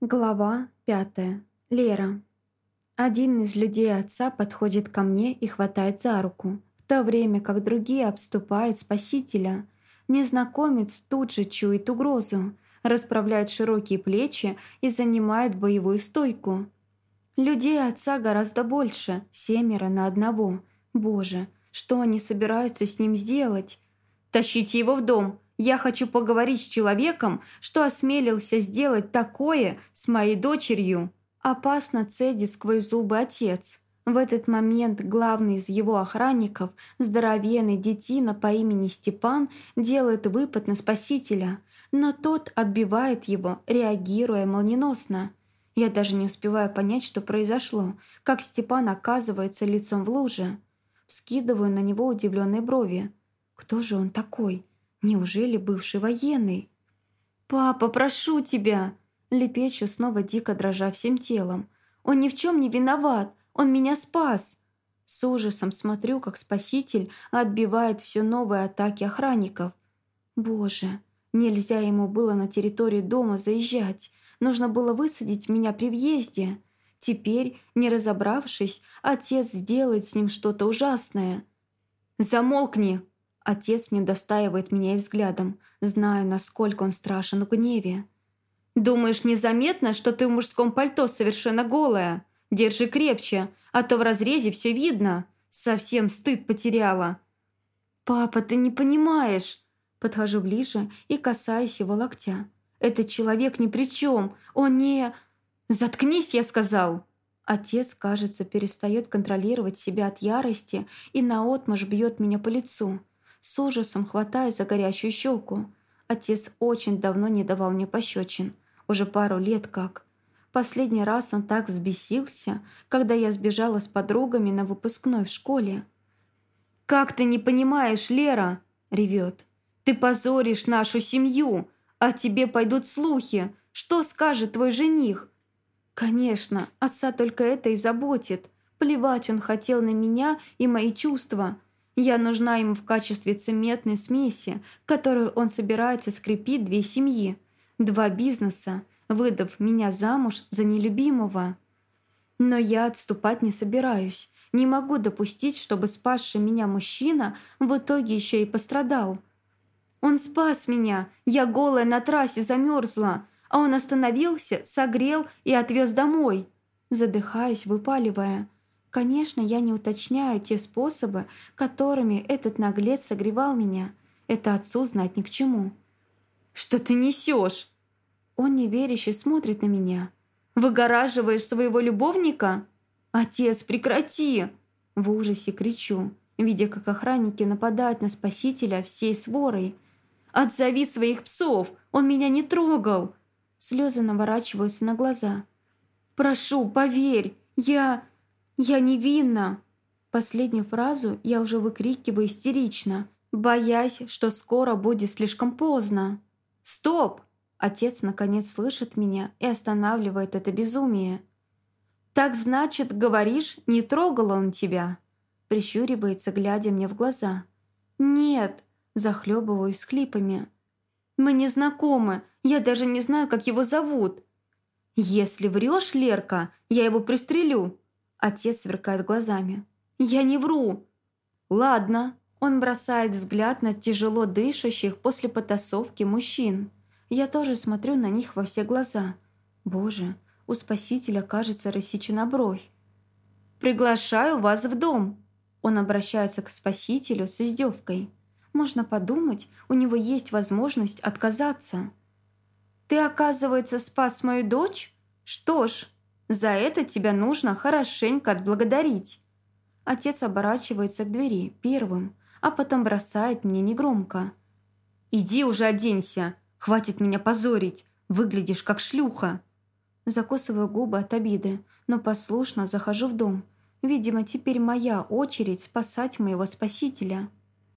Глава пятая. Лера. Один из людей отца подходит ко мне и хватает за руку, в то время как другие обступают спасителя. Незнакомец тут же чует угрозу, расправляет широкие плечи и занимает боевую стойку. Людей отца гораздо больше, семеро на одного. Боже, что они собираются с ним сделать? «Тащите его в дом!» Я хочу поговорить с человеком, что осмелился сделать такое с моей дочерью. Опасно цедит сквозь зубы отец. В этот момент главный из его охранников, здоровенный детина по имени Степан, делает выпад на спасителя, но тот отбивает его, реагируя молниеносно. Я даже не успеваю понять, что произошло, как Степан оказывается лицом в луже. Вскидываю на него удивленные брови. Кто же он такой? Неужели бывший военный? «Папа, прошу тебя!» Лепечу, снова дико дрожа всем телом. «Он ни в чем не виноват! Он меня спас!» С ужасом смотрю, как спаситель отбивает все новые атаки охранников. «Боже, нельзя ему было на территорию дома заезжать. Нужно было высадить меня при въезде. Теперь, не разобравшись, отец сделает с ним что-то ужасное». «Замолкни!» Отец не достаивает меня и взглядом, знаю, насколько он страшен в гневе. «Думаешь, незаметно, что ты в мужском пальто совершенно голая? Держи крепче, а то в разрезе все видно. Совсем стыд потеряла». «Папа, ты не понимаешь!» Подхожу ближе и касаюсь его локтя. «Этот человек ни при чем, он не...» «Заткнись, я сказал!» Отец, кажется, перестает контролировать себя от ярости и наотмашь бьет меня по лицу с ужасом хватая за горящую щеку. Отец очень давно не давал мне пощечин, уже пару лет как. Последний раз он так взбесился, когда я сбежала с подругами на выпускной в школе. «Как ты не понимаешь, Лера?» — ревет. «Ты позоришь нашу семью, а тебе пойдут слухи. Что скажет твой жених?» «Конечно, отца только это и заботит. Плевать он хотел на меня и мои чувства. Я нужна ему в качестве цементной смеси, которую он собирается скрепить две семьи, два бизнеса, выдав меня замуж за нелюбимого. Но я отступать не собираюсь. Не могу допустить, чтобы спасший меня мужчина в итоге еще и пострадал. Он спас меня, я голая на трассе замерзла, а он остановился, согрел и отвез домой. Задыхаясь, выпаливая – Конечно, я не уточняю те способы, которыми этот наглец согревал меня. Это отцу знать ни к чему. «Что ты несешь? Он неверяще смотрит на меня. «Выгораживаешь своего любовника?» «Отец, прекрати!» В ужасе кричу, видя, как охранники нападают на спасителя всей сворой. «Отзови своих псов! Он меня не трогал!» Слезы наворачиваются на глаза. «Прошу, поверь! Я... «Я невинна!» Последнюю фразу я уже выкрикиваю истерично, боясь, что скоро будет слишком поздно. «Стоп!» Отец наконец слышит меня и останавливает это безумие. «Так значит, говоришь, не трогал он тебя?» Прищуривается, глядя мне в глаза. «Нет!» Захлебываюсь клипами. «Мы не знакомы, я даже не знаю, как его зовут». «Если врешь, Лерка, я его пристрелю!» Отец сверкает глазами. «Я не вру!» «Ладно». Он бросает взгляд на тяжело дышащих после потасовки мужчин. Я тоже смотрю на них во все глаза. Боже, у спасителя, кажется, рассечена бровь. «Приглашаю вас в дом!» Он обращается к спасителю с издевкой. Можно подумать, у него есть возможность отказаться. «Ты, оказывается, спас мою дочь? Что ж, за это тебя нужно хорошенько отблагодарить». Отец оборачивается к двери первым, а потом бросает мне негромко. «Иди уже оденься! Хватит меня позорить! Выглядишь как шлюха!» Закусываю губы от обиды, но послушно захожу в дом. Видимо, теперь моя очередь спасать моего спасителя.